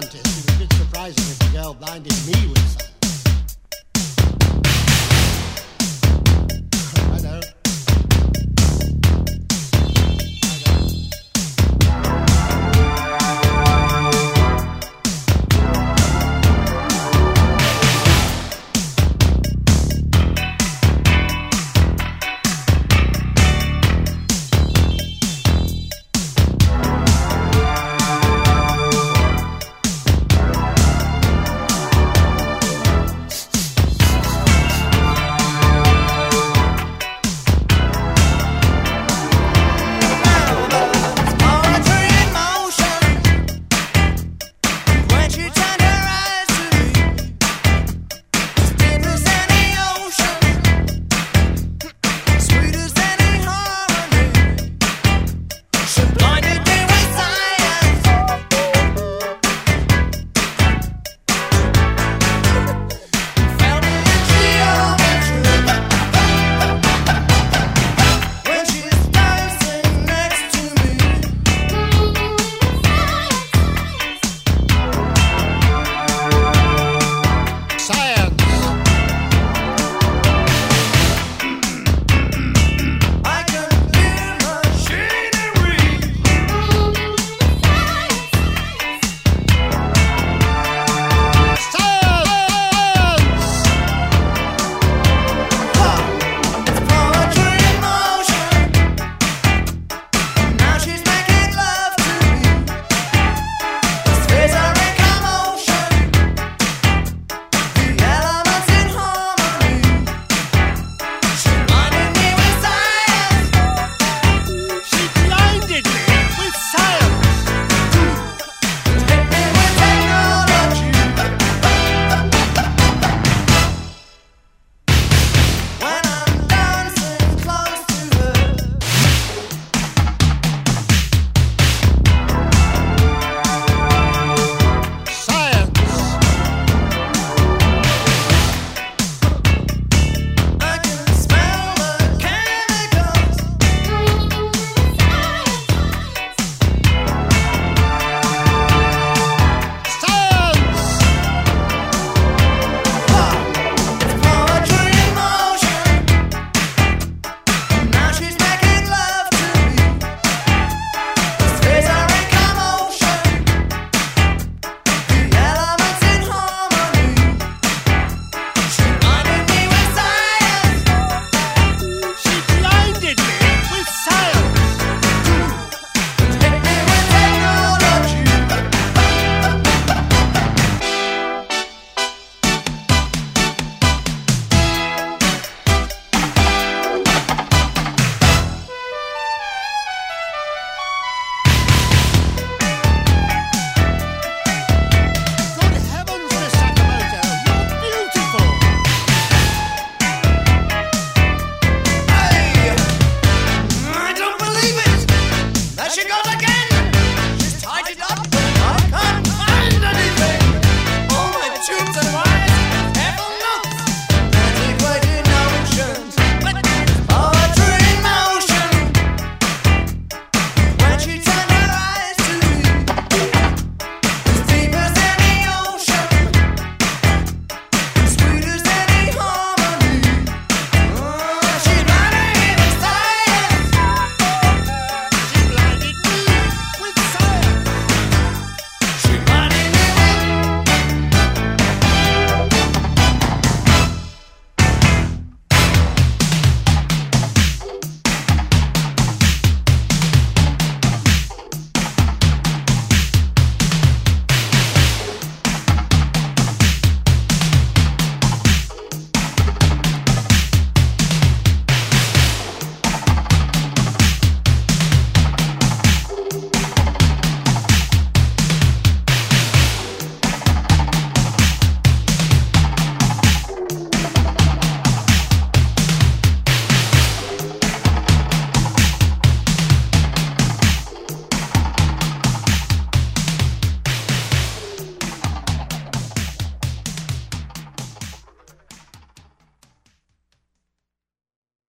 contest. It was a bit surprising that the girl blinded me with something.